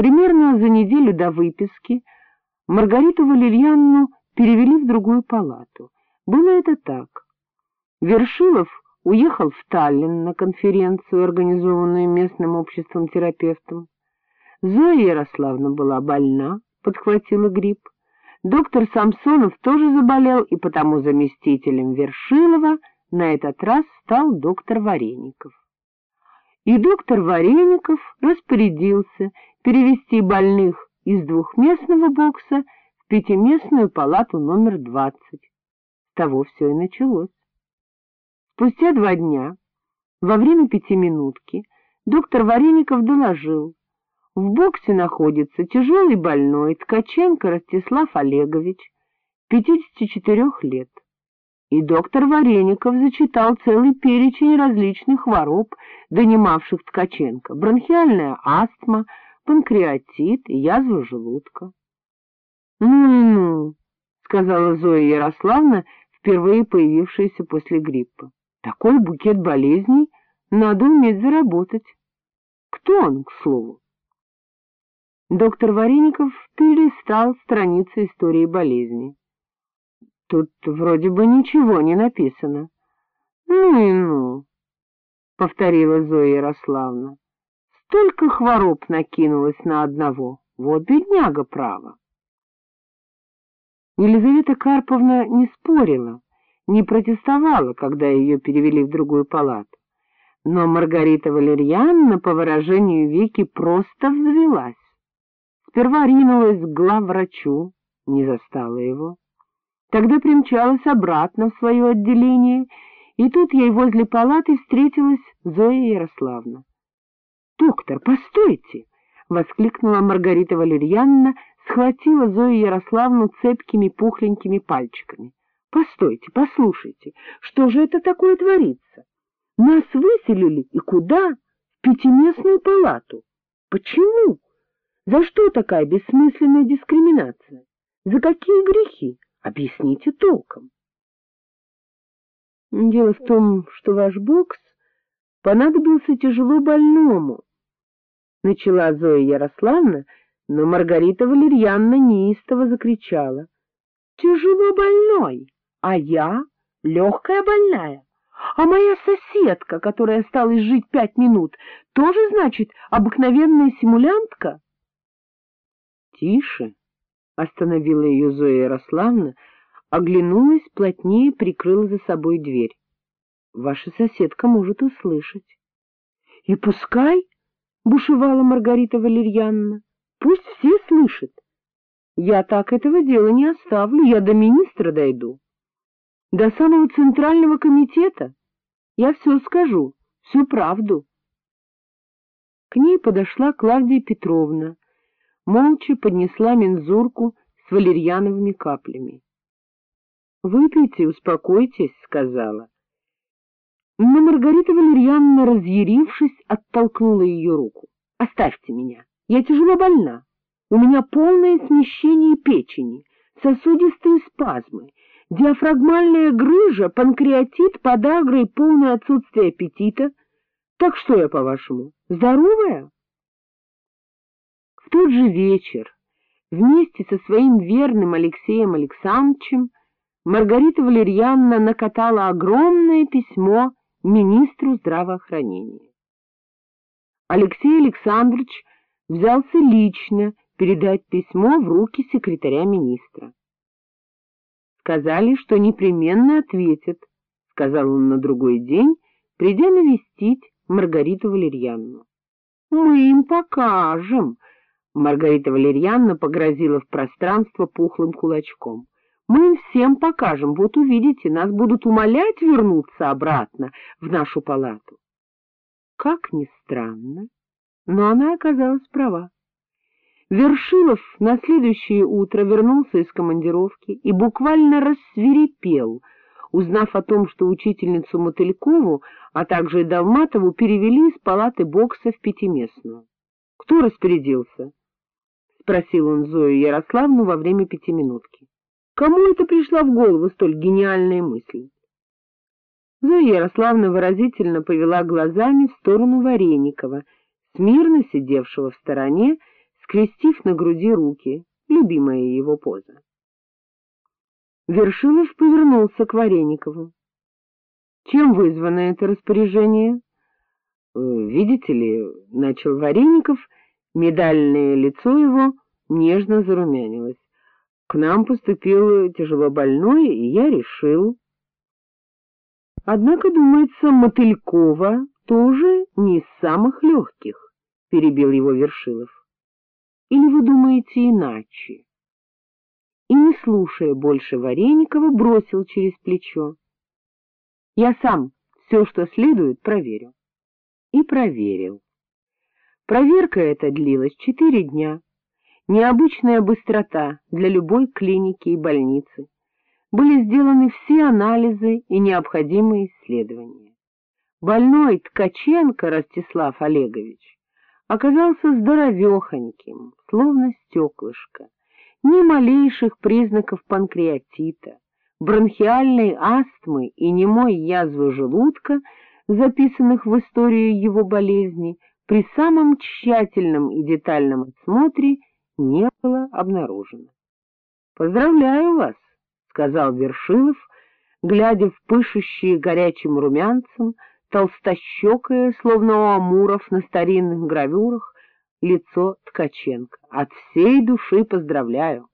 Примерно за неделю до выписки Маргариту Валерьянну перевели в другую палату. Было это так. Вершилов уехал в Таллин на конференцию, организованную местным обществом терапевтом. Зоя Ярославна была больна, подхватила грипп. Доктор Самсонов тоже заболел, и потому заместителем Вершилова на этот раз стал доктор Вареников. И доктор Вареников распорядился перевести больных из двухместного бокса в пятиместную палату номер двадцать. С того все и началось. Спустя два дня, во время пятиминутки, доктор Вареников доложил, в боксе находится тяжелый больной Ткаченко Ростислав Олегович, 54 лет. И доктор Вареников зачитал целый перечень различных хвороб, донимавших Ткаченко, бронхиальная астма, панкреатит и язва желудка. «Ну-ну», — сказала Зоя Ярославна, впервые появившаяся после гриппа. «Такой букет болезней надо уметь заработать. Кто он, к слову?» Доктор Вареников перелистал страницы истории болезни. Тут вроде бы ничего не написано. — Ну и ну, — повторила Зоя Ярославна. Столько хвороб накинулось на одного. Вот бедняга право. Елизавета Карповна не спорила, не протестовала, когда ее перевели в другую палату. Но Маргарита Валерьяновна, по выражению Вики, просто взвелась. Сперва ринулась к главврачу, не застала его. Тогда примчалась обратно в свое отделение, и тут ей возле палаты встретилась Зоя Ярославна. — Доктор, постойте! — воскликнула Маргарита Валерьяновна, схватила Зою Ярославну цепкими пухленькими пальчиками. — Постойте, послушайте, что же это такое творится? Нас выселили и куда? В пятиместную палату. Почему? За что такая бессмысленная дискриминация? За какие грехи? Объясните толком. Дело в том, что ваш бокс понадобился тяжело больному. Начала Зоя Ярославна, но Маргарита Валерьяновна неистово закричала. — Тяжело больной, а я легкая больная. А моя соседка, которая осталась жить пять минут, тоже, значит, обыкновенная симулянтка? Тише, — остановила ее Зоя Ярославна, оглянулась, плотнее прикрыла за собой дверь. — Ваша соседка может услышать. — И пускай, — бушевала Маргарита Валерьяновна, — пусть все слышат. Я так этого дела не оставлю, я до министра дойду. До самого центрального комитета я все скажу, всю правду. К ней подошла Клавдия Петровна, молча поднесла мензурку с валерьяновыми каплями. — Выпейте, успокойтесь, — сказала. Но Маргарита Валерьяновна, разъярившись, оттолкнула ее руку. — Оставьте меня, я тяжело больна. У меня полное смещение печени, сосудистые спазмы, диафрагмальная грыжа, панкреатит, подагра и полное отсутствие аппетита. Так что я, по-вашему, здоровая? Тот же вечер вместе со своим верным Алексеем Александровичем Маргарита Валерьяновна накатала огромное письмо министру здравоохранения. Алексей Александрович взялся лично передать письмо в руки секретаря министра. Сказали, что непременно ответят, — сказал он на другой день, придя навестить Маргариту Валерьяновну. — Мы им покажем, Маргарита Валерьяновна погрозила в пространство пухлым кулачком. Мы всем покажем, вот увидите, нас будут умолять вернуться обратно в нашу палату. Как ни странно, но она оказалась права. Вершилов на следующее утро вернулся из командировки и буквально рассверепел, узнав о том, что учительницу Мотылькову, а также и Долматову перевели из палаты бокса в пятиместную. Кто распорядился? — спросил он Зою Ярославну во время пятиминутки. — Кому это пришла в голову столь гениальная мысль? Зоя Ярославна выразительно повела глазами в сторону Вареникова, смирно сидевшего в стороне, скрестив на груди руки, любимая его поза. Вершилов повернулся к Вареникову. — Чем вызвано это распоряжение? — Видите ли, — начал Вареников, медальное лицо его нежно зарумянилось. К нам поступил тяжело больной, и я решил... Однако, думается, Мотылькова тоже не из самых легких, — перебил его Вершилов. Или вы думаете иначе? И, не слушая больше Вареникова, бросил через плечо. Я сам все, что следует, проверю. И проверил. Проверка эта длилась четыре дня. Необычная быстрота для любой клиники и больницы. Были сделаны все анализы и необходимые исследования. Больной Ткаченко Ростислав Олегович оказался здоровехоньким, словно стеклышко, ни малейших признаков панкреатита, бронхиальной астмы и немой язвы желудка, записанных в историю его болезни, при самом тщательном и детальном осмотре не было обнаружено. — Поздравляю вас, — сказал Вершилов, глядя в пышущие горячим румянцем, толстощекое, словно у амуров на старинных гравюрах, лицо Ткаченко. От всей души поздравляю.